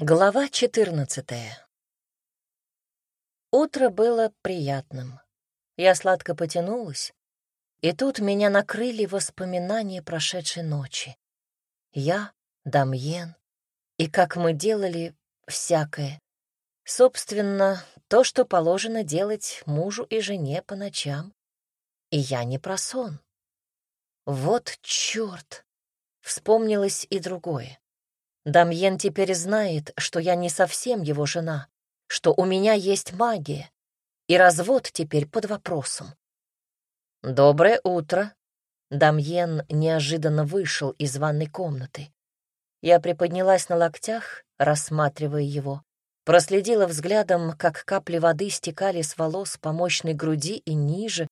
Глава 14 Утро было приятным. Я сладко потянулась, и тут меня накрыли воспоминания прошедшей ночи. Я, Дамьен, и как мы делали всякое. Собственно, то, что положено делать мужу и жене по ночам. И я не про сон. Вот чёрт! Вспомнилось и другое. Дамьен теперь знает, что я не совсем его жена, что у меня есть магия, и развод теперь под вопросом. «Доброе утро!» Дамьен неожиданно вышел из ванной комнаты. Я приподнялась на локтях, рассматривая его, проследила взглядом, как капли воды стекали с волос по мощной груди и ниже,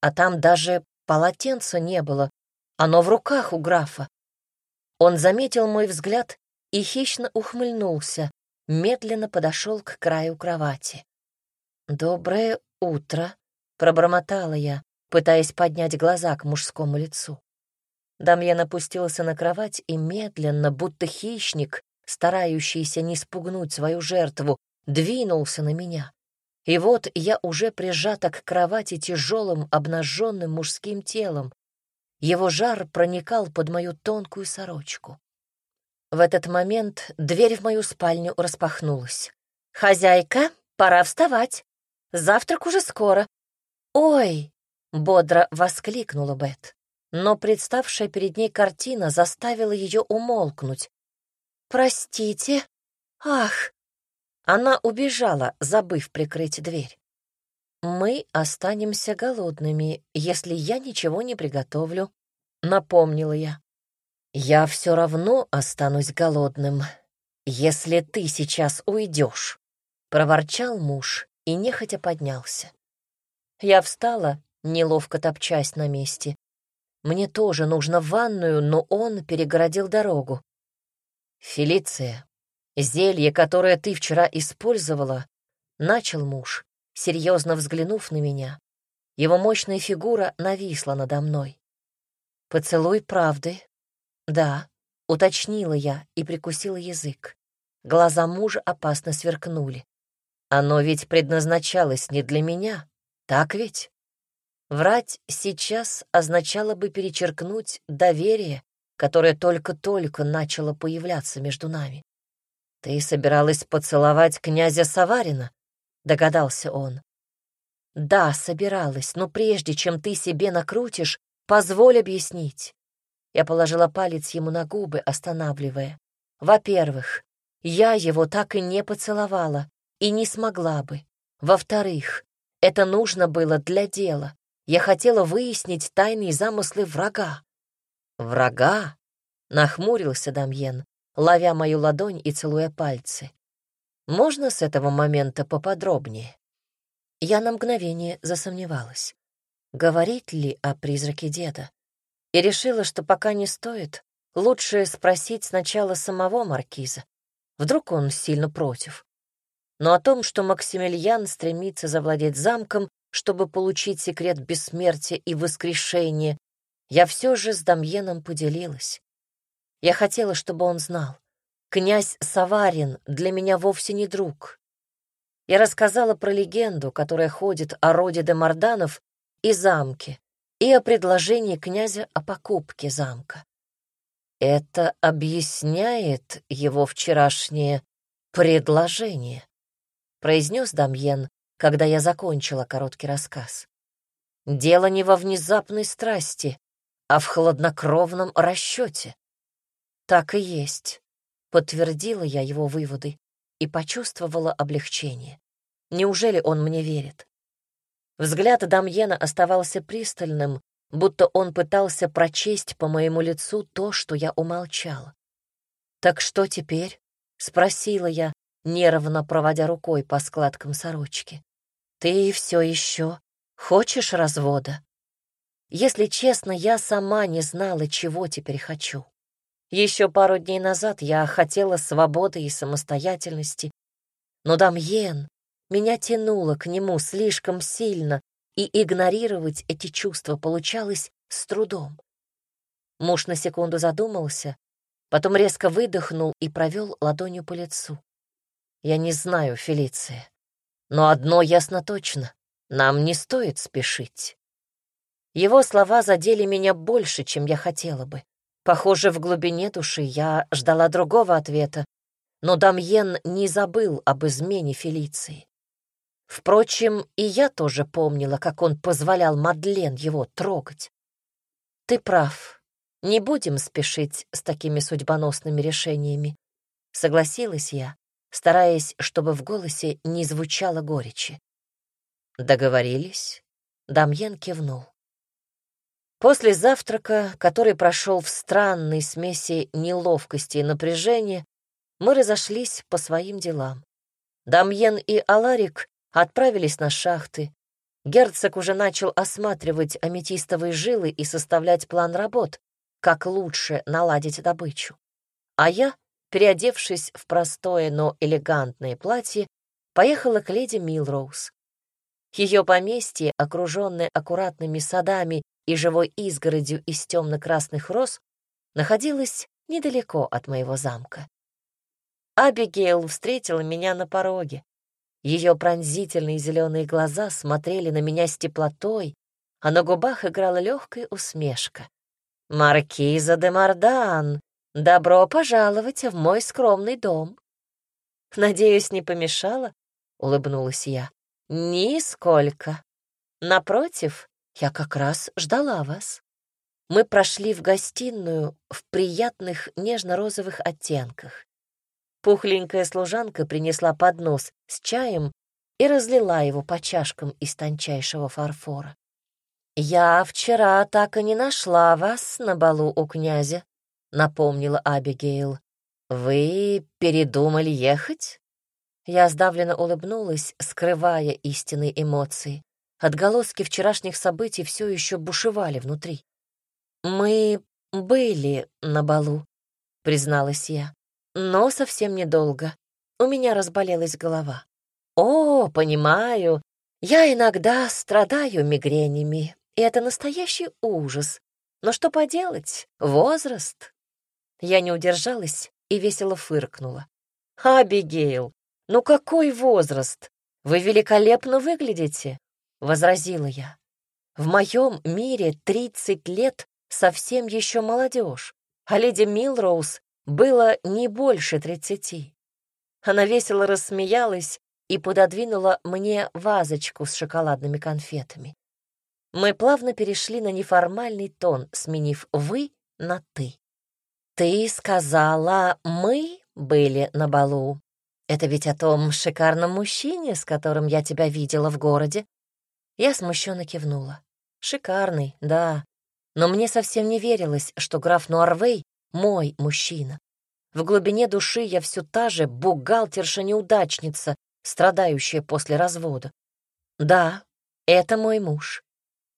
а там даже полотенца не было, оно в руках у графа. Он заметил мой взгляд и хищно ухмыльнулся, медленно подошел к краю кровати. «Доброе утро», — пробормотала я, пытаясь поднять глаза к мужскому лицу. Дамьян опустился на кровать и медленно, будто хищник, старающийся не спугнуть свою жертву, двинулся на меня. И вот я уже прижата к кровати тяжелым обнаженным мужским телом. Его жар проникал под мою тонкую сорочку. В этот момент дверь в мою спальню распахнулась. «Хозяйка, пора вставать. Завтрак уже скоро». «Ой!» — бодро воскликнула Бет. Но представшая перед ней картина заставила ее умолкнуть. «Простите? Ах!» Она убежала, забыв прикрыть дверь. «Мы останемся голодными, если я ничего не приготовлю», — напомнила я. «Я все равно останусь голодным, если ты сейчас уйдешь», — проворчал муж и нехотя поднялся. Я встала, неловко топчась на месте. Мне тоже нужно в ванную, но он перегородил дорогу. «Фелиция, зелье, которое ты вчера использовала», — начал муж, серьезно взглянув на меня. Его мощная фигура нависла надо мной. «Поцелуй правды «Да», — уточнила я и прикусила язык. Глаза мужа опасно сверкнули. «Оно ведь предназначалось не для меня, так ведь?» Врать сейчас означало бы перечеркнуть доверие, которое только-только начало появляться между нами. «Ты собиралась поцеловать князя Саварина?» — догадался он. «Да, собиралась, но прежде чем ты себе накрутишь, позволь объяснить. Я положила палец ему на губы, останавливая. Во-первых, я его так и не поцеловала и не смогла бы. Во-вторых, это нужно было для дела. Я хотела выяснить тайные замыслы врага. «Врага?» — нахмурился Дамьен, ловя мою ладонь и целуя пальцы. «Можно с этого момента поподробнее?» Я на мгновение засомневалась. Говорит ли о призраке деда? И решила, что пока не стоит, лучше спросить сначала самого маркиза. Вдруг он сильно против. Но о том, что Максимилиан стремится завладеть замком, чтобы получить секрет бессмертия и воскрешения, я все же с Дамьеном поделилась. Я хотела, чтобы он знал. Князь Саварин для меня вовсе не друг. Я рассказала про легенду, которая ходит о роде де Марданов и замке, и о предложении князя о покупке замка. Это объясняет его вчерашнее предложение, произнес Дамьен, когда я закончила короткий рассказ. Дело не во внезапной страсти, а в хладнокровном расчете. Так и есть, подтвердила я его выводы и почувствовала облегчение. Неужели он мне верит? Взгляд Дамьена оставался пристальным, будто он пытался прочесть по моему лицу то, что я умолчала. «Так что теперь?» — спросила я, нервно проводя рукой по складкам сорочки. «Ты все еще хочешь развода?» Если честно, я сама не знала, чего теперь хочу. Еще пару дней назад я хотела свободы и самостоятельности, но Дамьен меня тянуло к нему слишком сильно, и игнорировать эти чувства получалось с трудом. Муж на секунду задумался, потом резко выдохнул и провел ладонью по лицу. «Я не знаю, Фелиция, но одно ясно точно — нам не стоит спешить». Его слова задели меня больше, чем я хотела бы. Похоже, в глубине души я ждала другого ответа, но Дамьен не забыл об измене Фелиции. Впрочем, и я тоже помнила, как он позволял Мадлен его трогать. «Ты прав. Не будем спешить с такими судьбоносными решениями», — согласилась я, стараясь, чтобы в голосе не звучало горечи. «Договорились?» — Дамьен кивнул. После завтрака, который прошел в странной смеси неловкости и напряжения, мы разошлись по своим делам. Дамьен и Аларик отправились на шахты. Герцог уже начал осматривать аметистовые жилы и составлять план работ, как лучше наладить добычу. А я, переодевшись в простое, но элегантное платье, поехала к леди Милроуз. Ее поместье, окруженное аккуратными садами и живой изгородью из темно-красных роз, находилось недалеко от моего замка. Абигейл встретила меня на пороге. Ее пронзительные зеленые глаза смотрели на меня с теплотой, а на губах играла легкая усмешка. «Маркиза де Мардан, добро пожаловать в мой скромный дом!» «Надеюсь, не помешала?» — улыбнулась я. «Нисколько. Напротив, я как раз ждала вас». Мы прошли в гостиную в приятных нежно-розовых оттенках. Пухленькая служанка принесла поднос с чаем и разлила его по чашкам из тончайшего фарфора. «Я вчера так и не нашла вас на балу у князя», — напомнила Абигейл. «Вы передумали ехать?» Я сдавленно улыбнулась, скрывая истинные эмоции. Отголоски вчерашних событий все еще бушевали внутри. «Мы были на балу», — призналась я но совсем недолго. У меня разболелась голова. О, понимаю, я иногда страдаю мигренями, и это настоящий ужас. Но что поделать? Возраст. Я не удержалась и весело фыркнула. «Абигейл, ну какой возраст? Вы великолепно выглядите!» — возразила я. «В моем мире тридцать лет совсем еще молодежь, а леди Милроуз было не больше тридцати. Она весело рассмеялась и пододвинула мне вазочку с шоколадными конфетами. Мы плавно перешли на неформальный тон, сменив «вы» на «ты». «Ты сказала, мы были на балу. Это ведь о том шикарном мужчине, с которым я тебя видела в городе?» Я смущенно кивнула. «Шикарный, да. Но мне совсем не верилось, что граф Нуарвей мой мужчина. В глубине души я все та же бухгалтерша-неудачница, страдающая после развода. Да, это мой муж.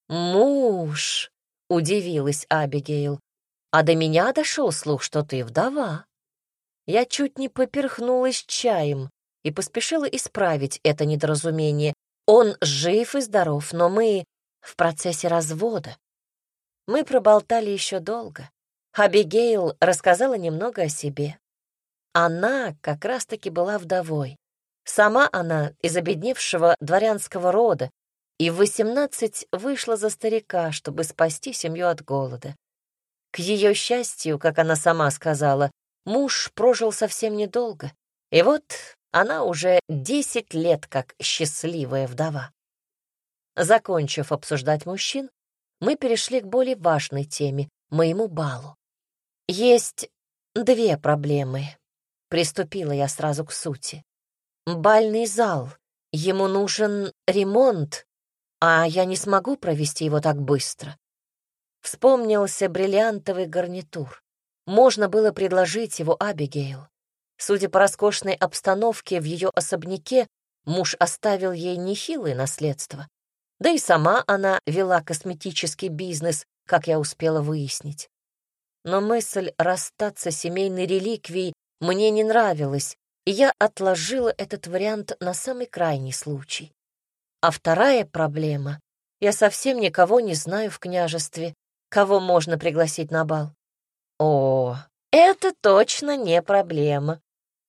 Муж, удивилась Абигейл. А до меня дошел слух, что ты вдова. Я чуть не поперхнулась чаем и поспешила исправить это недоразумение. Он жив и здоров, но мы в процессе развода. Мы проболтали еще долго. Абигейл рассказала немного о себе. Она как раз-таки была вдовой. Сама она из обедневшего дворянского рода и в восемнадцать вышла за старика, чтобы спасти семью от голода. К ее счастью, как она сама сказала, муж прожил совсем недолго, и вот она уже десять лет как счастливая вдова. Закончив обсуждать мужчин, мы перешли к более важной теме — моему балу. Есть две проблемы. Приступила я сразу к сути. Бальный зал. Ему нужен ремонт, а я не смогу провести его так быстро. Вспомнился бриллиантовый гарнитур. Можно было предложить его Абигейл. Судя по роскошной обстановке в ее особняке, муж оставил ей нехилое наследство. Да и сама она вела косметический бизнес, как я успела выяснить но мысль расстаться семейной реликвией мне не нравилась, и я отложила этот вариант на самый крайний случай. А вторая проблема — я совсем никого не знаю в княжестве, кого можно пригласить на бал. О, это точно не проблема.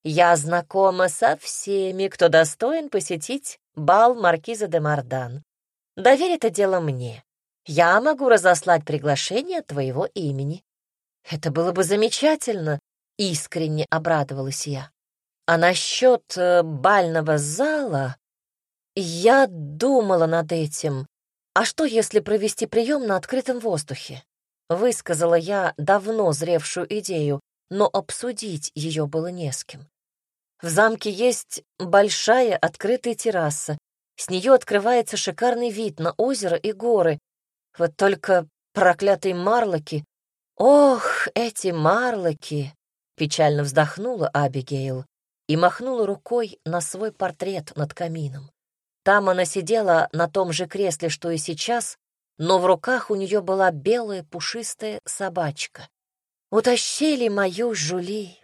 Я знакома со всеми, кто достоин посетить бал маркиза де Мардан. Доверь это дело мне. Я могу разослать приглашение твоего имени. Это было бы замечательно, искренне обрадовалась я. А насчет э, бального зала я думала над этим. А что, если провести прием на открытом воздухе? Высказала я давно зревшую идею, но обсудить ее было не с кем. В замке есть большая открытая терраса. С нее открывается шикарный вид на озеро и горы, вот только проклятые марлоки... Ох, эти марлоки! Печально вздохнула Абигейл и махнула рукой на свой портрет над камином. Там она сидела на том же кресле, что и сейчас, но в руках у нее была белая пушистая собачка. Утащили мою Жули.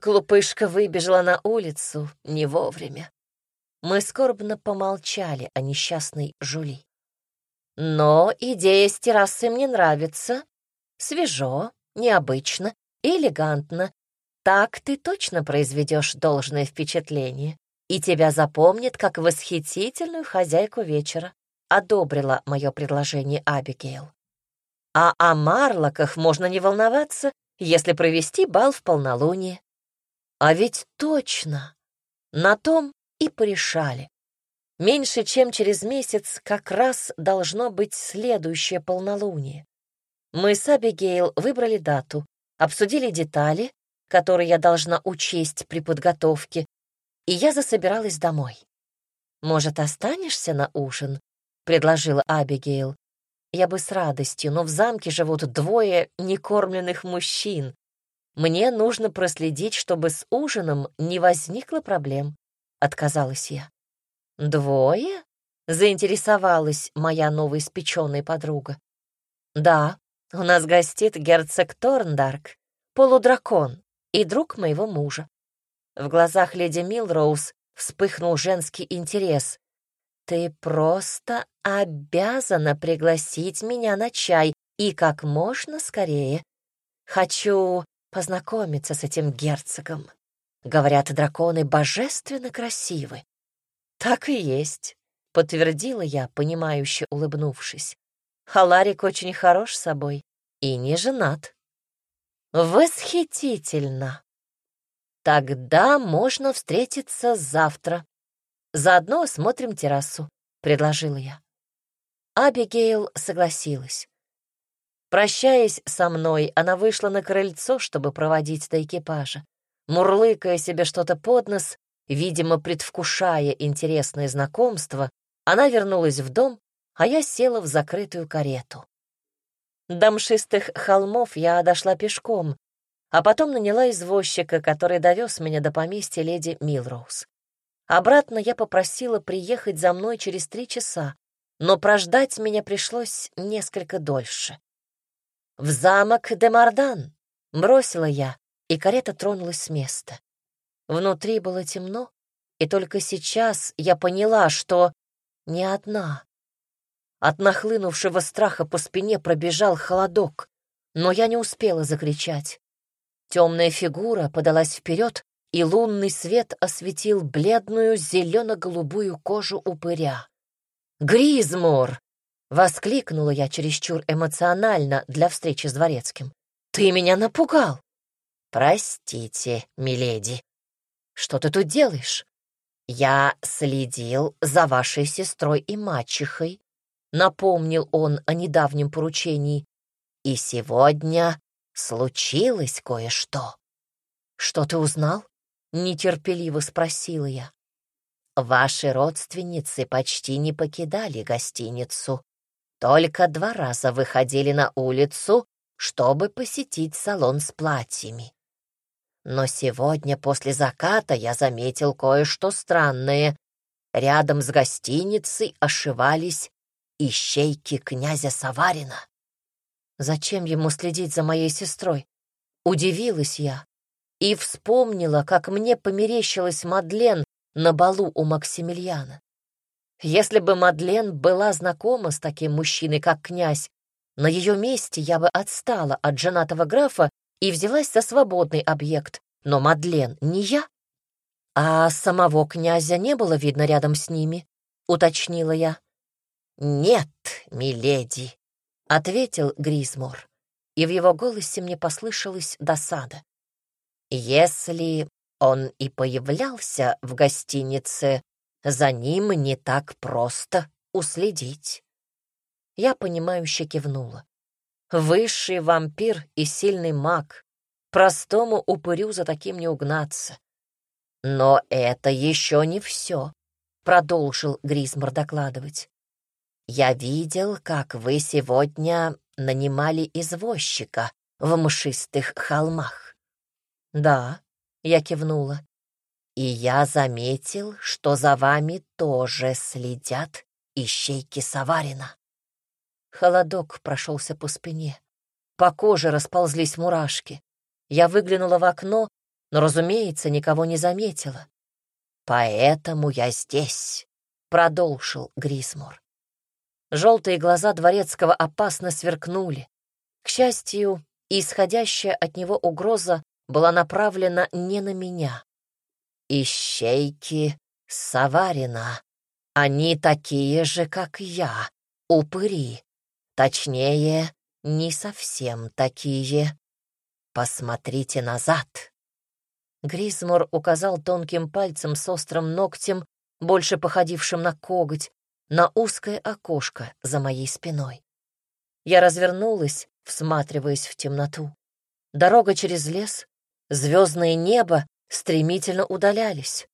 Клупышка выбежала на улицу не вовремя. Мы скорбно помолчали о несчастной Жули. Но идея с террасы мне нравится. Свежо, необычно, элегантно. Так ты точно произведешь должное впечатление, и тебя запомнит как восхитительную хозяйку вечера. Одобрила мое предложение Абигейл. А о марлоках можно не волноваться, если провести бал в полнолуние. А ведь точно! На том и порешали. Меньше чем через месяц как раз должно быть следующее полнолуние. Мы с Абигейл выбрали дату, обсудили детали, которые я должна учесть при подготовке, и я засобиралась домой. «Может, останешься на ужин?» — предложила Абигейл. «Я бы с радостью, но в замке живут двое некормленных мужчин. Мне нужно проследить, чтобы с ужином не возникло проблем», — отказалась я. «Двое?» — заинтересовалась моя новоиспеченная подруга. «Да, у нас гостит герцог Торндарк, полудракон и друг моего мужа». В глазах леди Милроуз вспыхнул женский интерес. «Ты просто обязана пригласить меня на чай и как можно скорее. Хочу познакомиться с этим герцогом. Говорят, драконы божественно красивы. «Так и есть», — подтвердила я, понимающе улыбнувшись. «Халарик очень хорош собой и не женат». «Восхитительно! Тогда можно встретиться завтра. Заодно осмотрим террасу», — предложила я. Абигейл согласилась. Прощаясь со мной, она вышла на крыльцо, чтобы проводить до экипажа. Мурлыкая себе что-то под нос, Видимо, предвкушая интересное знакомство, она вернулась в дом, а я села в закрытую карету. До мшистых холмов я дошла пешком, а потом наняла извозчика, который довез меня до поместья леди Милроуз. Обратно я попросила приехать за мной через три часа, но прождать меня пришлось несколько дольше. «В замок Демардан!» — бросила я, и карета тронулась с места. Внутри было темно, и только сейчас я поняла, что не одна. От нахлынувшего страха по спине пробежал холодок, но я не успела закричать. Темная фигура подалась вперед, и лунный свет осветил бледную зелено-голубую кожу упыря. «Гризмор!» — воскликнула я чересчур эмоционально для встречи с дворецким. «Ты меня напугал!» «Простите, миледи», что ты тут делаешь? Я следил за вашей сестрой и мачехой, напомнил он о недавнем поручении. И сегодня случилось кое-что. Что ты узнал? Нетерпеливо спросила я. Ваши родственницы почти не покидали гостиницу. Только два раза выходили на улицу, чтобы посетить салон с платьями. Но сегодня после заката я заметил кое-что странное. Рядом с гостиницей ошивались ищейки князя Саварина. Зачем ему следить за моей сестрой? Удивилась я и вспомнила, как мне померещилась Мадлен на балу у Максимилиана. Если бы Мадлен была знакома с таким мужчиной, как князь, на ее месте я бы отстала от женатого графа и взялась за свободный объект, но Мадлен не я. А самого князя не было видно рядом с ними, уточнила я. Нет, миледи, ответил Гризмор, и в его голосе мне послышалась досада. Если он и появлялся в гостинице, за ним не так просто уследить. Я понимающе кивнула. Высший вампир и сильный маг. Простому упырю за таким не угнаться. Но это еще не все, продолжил Гризмор докладывать. Я видел, как вы сегодня нанимали извозчика в мшистых холмах. Да, я кивнула. И я заметил, что за вами тоже следят ищейки Саварина. Холодок прошелся по спине. По коже расползлись мурашки. Я выглянула в окно, но, разумеется, никого не заметила. «Поэтому я здесь», — продолжил Грисмор. Желтые глаза дворецкого опасно сверкнули. К счастью, исходящая от него угроза была направлена не на меня. «Ищейки Саварина. Они такие же, как я, упыри. Точнее, не совсем такие. Посмотрите назад. Гризмор указал тонким пальцем с острым ногтем, больше походившим на коготь, на узкое окошко за моей спиной. Я развернулась, всматриваясь в темноту. Дорога через лес, звездное небо стремительно удалялись.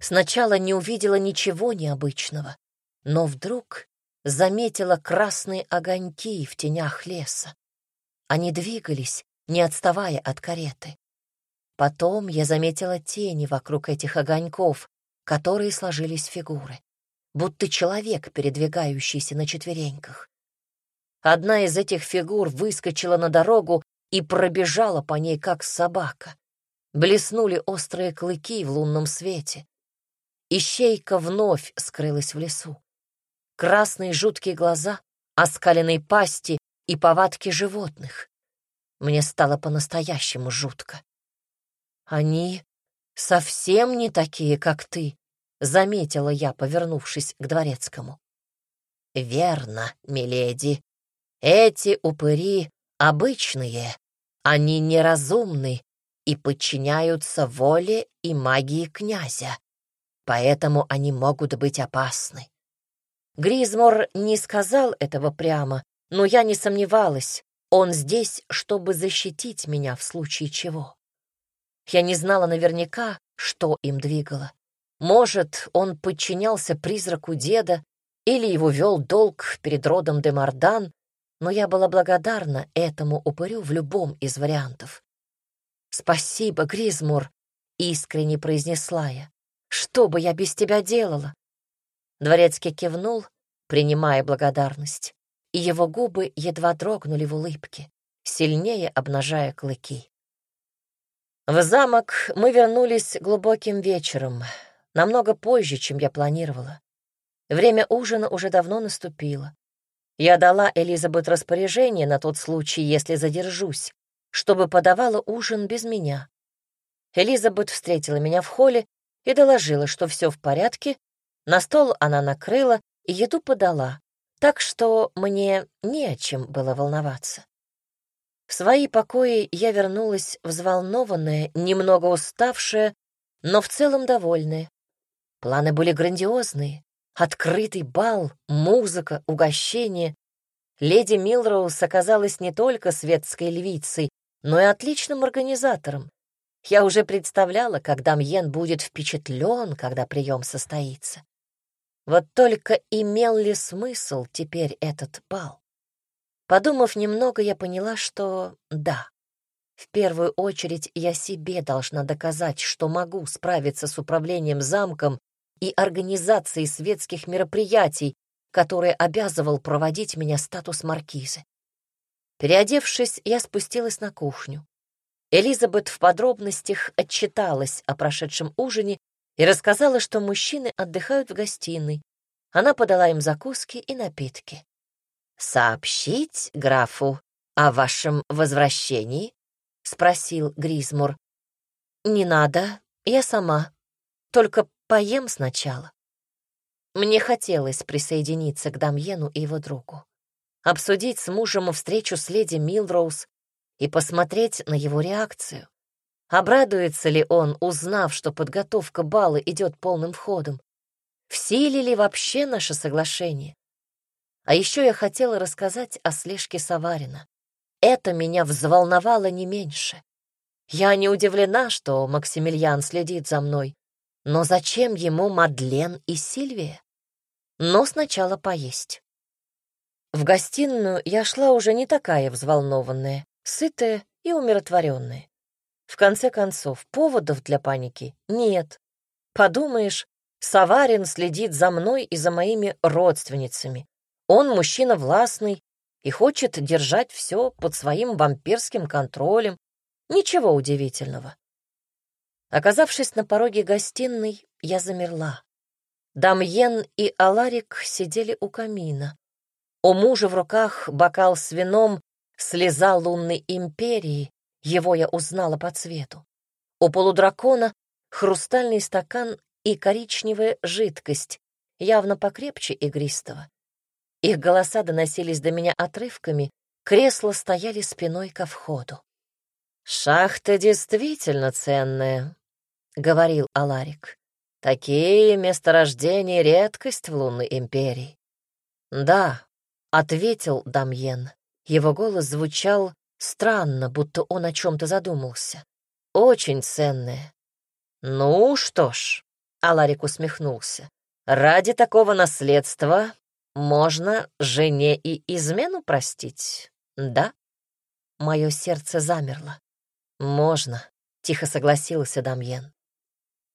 Сначала не увидела ничего необычного, но вдруг заметила красные огоньки в тенях леса. Они двигались, не отставая от кареты. Потом я заметила тени вокруг этих огоньков, которые сложились фигуры, будто человек, передвигающийся на четвереньках. Одна из этих фигур выскочила на дорогу и пробежала по ней, как собака. Блеснули острые клыки в лунном свете. Ищейка вновь скрылась в лесу красные жуткие глаза, оскаленные пасти и повадки животных. Мне стало по-настоящему жутко. Они совсем не такие, как ты, заметила я, повернувшись к дворецкому. Верно, миледи. Эти упыри обычные, они неразумны и подчиняются воле и магии князя, поэтому они могут быть опасны. Гризмор не сказал этого прямо, но я не сомневалась. Он здесь, чтобы защитить меня в случае чего. Я не знала наверняка, что им двигало. Может, он подчинялся призраку деда или его вел долг перед родом де Мардан, но я была благодарна этому упырю в любом из вариантов. «Спасибо, Гризмур», — искренне произнесла я. «Что бы я без тебя делала?» Дворецкий кивнул, принимая благодарность, и его губы едва дрогнули в улыбке, сильнее обнажая клыки. В замок мы вернулись глубоким вечером, намного позже, чем я планировала. Время ужина уже давно наступило. Я дала Элизабет распоряжение на тот случай, если задержусь, чтобы подавала ужин без меня. Элизабет встретила меня в холле и доложила, что все в порядке, на стол она накрыла и еду подала, так что мне не о чем было волноваться. В свои покои я вернулась взволнованная, немного уставшая, но в целом довольная. Планы были грандиозные. Открытый бал, музыка, угощение. Леди Милроуз оказалась не только светской львицей, но и отличным организатором. Я уже представляла, как Дамьен будет впечатлен, когда прием состоится. Вот только имел ли смысл теперь этот бал? Подумав немного, я поняла, что да. В первую очередь я себе должна доказать, что могу справиться с управлением замком и организацией светских мероприятий, которые обязывал проводить меня статус маркизы. Переодевшись, я спустилась на кухню. Элизабет в подробностях отчиталась о прошедшем ужине и рассказала, что мужчины отдыхают в гостиной. Она подала им закуски и напитки. «Сообщить графу о вашем возвращении?» — спросил Гризмур. «Не надо, я сама. Только поем сначала». Мне хотелось присоединиться к Дамьену и его другу, обсудить с мужем встречу с леди Милроуз и посмотреть на его реакцию. Обрадуется ли он, узнав, что подготовка бала идет полным ходом? В силе ли вообще наше соглашение? А еще я хотела рассказать о слежке Саварина. Это меня взволновало не меньше. Я не удивлена, что Максимилиан следит за мной. Но зачем ему Мадлен и Сильвия? Но сначала поесть. В гостиную я шла уже не такая взволнованная, сытая и умиротворенная. В конце концов, поводов для паники нет. Подумаешь, Саварин следит за мной и за моими родственницами. Он мужчина властный и хочет держать все под своим вампирским контролем. Ничего удивительного. Оказавшись на пороге гостиной, я замерла. Дамьен и Аларик сидели у камина. У мужа в руках бокал с вином слеза лунной империи, его я узнала по цвету. У полудракона хрустальный стакан и коричневая жидкость, явно покрепче игристого. Их голоса доносились до меня отрывками, кресла стояли спиной ко входу. «Шахта действительно ценная», — говорил Аларик. «Такие месторождения — редкость в лунной империи». «Да», — ответил Дамьен. Его голос звучал странно, будто он о чем-то задумался. «Очень ценная». «Ну что ж», — Аларик усмехнулся, — «ради такого наследства можно жене и измену простить, да? Мое сердце замерло. Можно, тихо согласился Дамьен.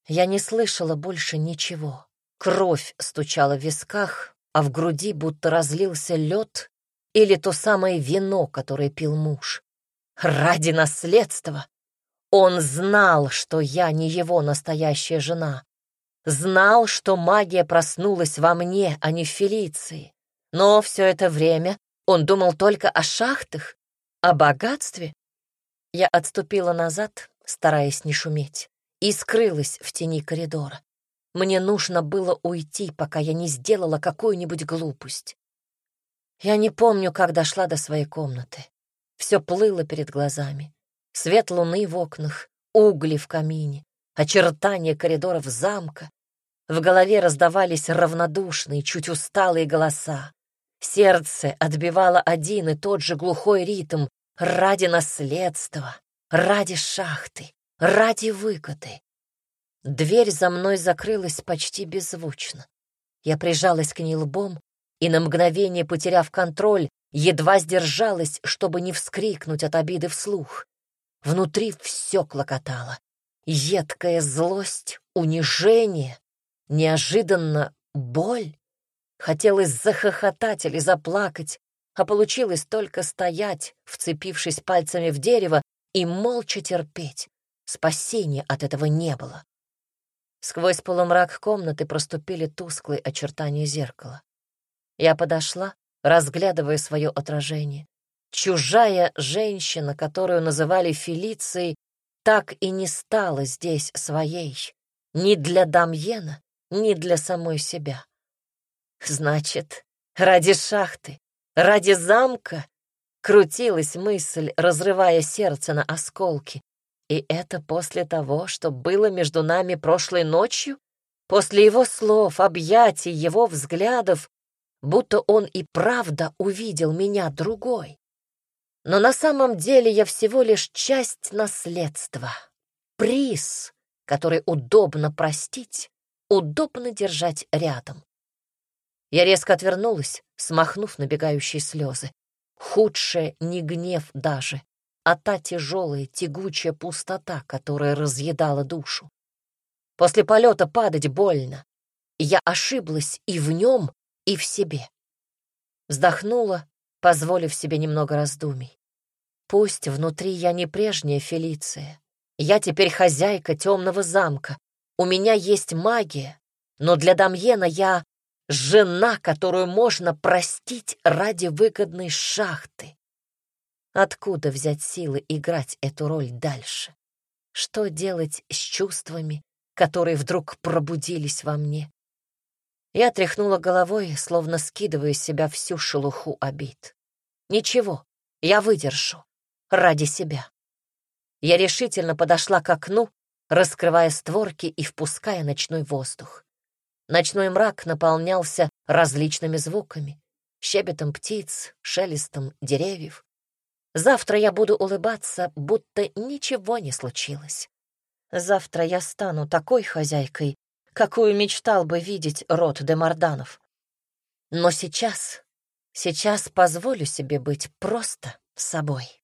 Я не слышала больше ничего. Кровь стучала в висках, а в груди будто разлился лед или то самое вино, которое пил муж. Ради наследства. Он знал, что я не его настоящая жена, Знал, что магия проснулась во мне, а не в Фелиции. Но все это время он думал только о шахтах, о богатстве. Я отступила назад, стараясь не шуметь, и скрылась в тени коридора. Мне нужно было уйти, пока я не сделала какую-нибудь глупость. Я не помню, как дошла до своей комнаты. Все плыло перед глазами. Свет луны в окнах, угли в камине, очертания коридоров замка. В голове раздавались равнодушные, чуть усталые голоса. Сердце отбивало один и тот же глухой ритм ради наследства, ради шахты, ради выгоды. Дверь за мной закрылась почти беззвучно. Я прижалась к ней лбом и на мгновение, потеряв контроль, едва сдержалась, чтобы не вскрикнуть от обиды вслух. Внутри все клокотало. Едкая злость, унижение, Неожиданно боль. Хотелось захохотать или заплакать, а получилось только стоять, вцепившись пальцами в дерево, и молча терпеть. Спасения от этого не было. Сквозь полумрак комнаты проступили тусклые очертания зеркала. Я подошла, разглядывая свое отражение. Чужая женщина, которую называли Фелицией, так и не стала здесь своей. Ни для Дамьена, ни для самой себя. Значит, ради шахты, ради замка крутилась мысль, разрывая сердце на осколки. И это после того, что было между нами прошлой ночью? После его слов, объятий, его взглядов, будто он и правда увидел меня другой. Но на самом деле я всего лишь часть наследства, приз, который удобно простить, удобно держать рядом. Я резко отвернулась, смахнув набегающие слезы. Худшее не гнев даже, а та тяжелая, тягучая пустота, которая разъедала душу. После полета падать больно. Я ошиблась и в нем, и в себе. Вздохнула, позволив себе немного раздумий. Пусть внутри я не прежняя Фелиция. Я теперь хозяйка темного замка, у меня есть магия, но для Дамьена я жена, которую можно простить ради выгодной шахты. Откуда взять силы играть эту роль дальше? Что делать с чувствами, которые вдруг пробудились во мне? Я тряхнула головой, словно скидывая с себя всю шелуху обид. Ничего, я выдержу. Ради себя. Я решительно подошла к окну, раскрывая створки и впуская ночной воздух. Ночной мрак наполнялся различными звуками, щебетом птиц, шелестом деревьев. Завтра я буду улыбаться, будто ничего не случилось. Завтра я стану такой хозяйкой, какую мечтал бы видеть род Демарданов. Но сейчас, сейчас позволю себе быть просто собой.